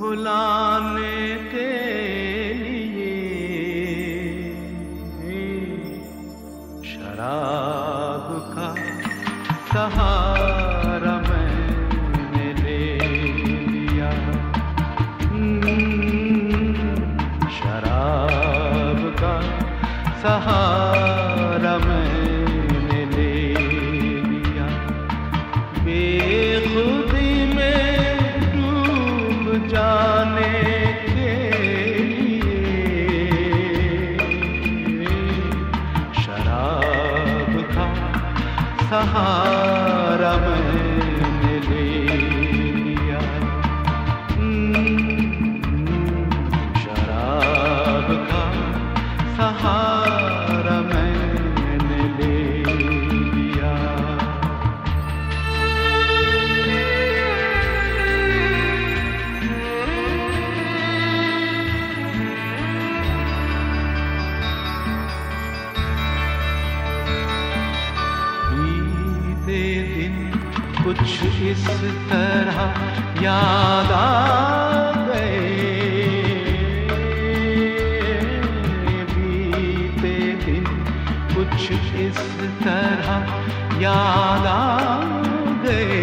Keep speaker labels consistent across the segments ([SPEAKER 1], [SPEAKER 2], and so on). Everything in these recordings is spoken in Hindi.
[SPEAKER 1] भुलाने के लिए। शराब का सहारा सहारा कुछ इस तरह याद आ गए। बीते दिन कुछ इस तरह याद आ गए।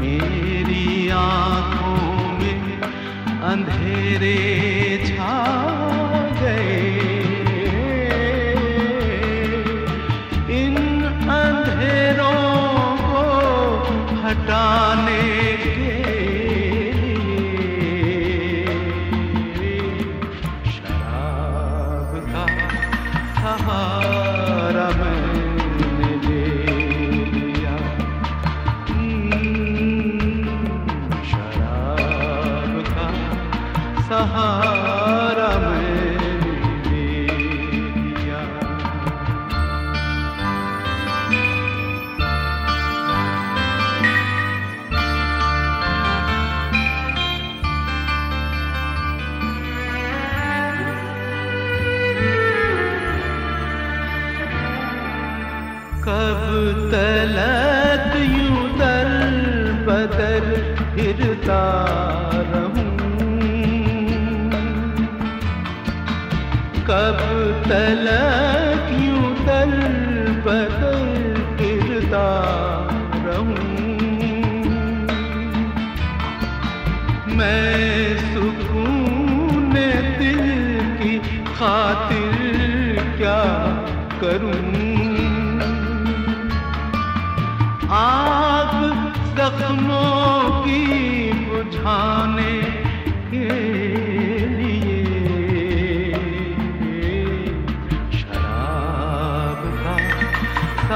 [SPEAKER 1] मेरी आँखों में अंधेरे सहारा मैंने कब तलक कब तलक यूँ दर बदल गिरता रहूँ। मैं सुकून दिल की खातिर क्या करूँ? आग जख्मों की बुझाने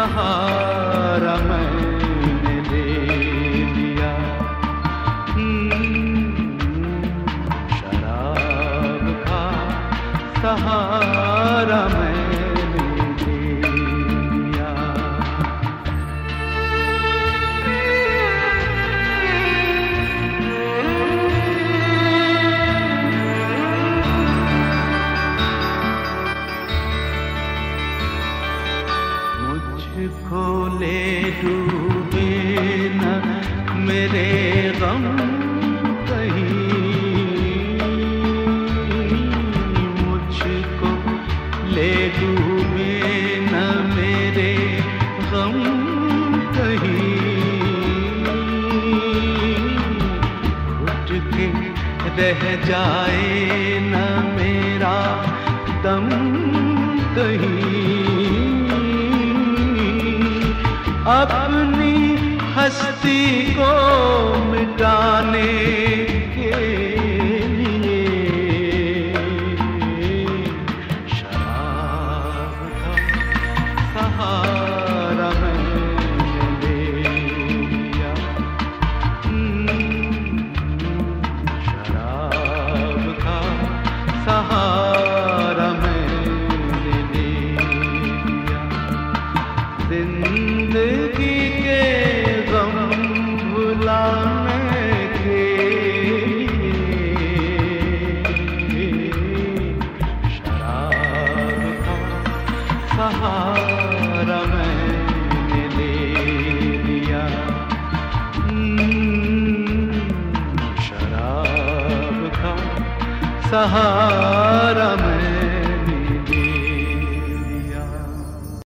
[SPEAKER 1] सहारा मैंने ले लिया हम्म, शराब का सहारा मैंने मुझको ले डूबे न मेरे गम कहीं। मुझको ले डूबे न मेरे गम कहीं। उठ के रह जाए न मेरा दम कहीं। अपनी हस्ती को সাহারা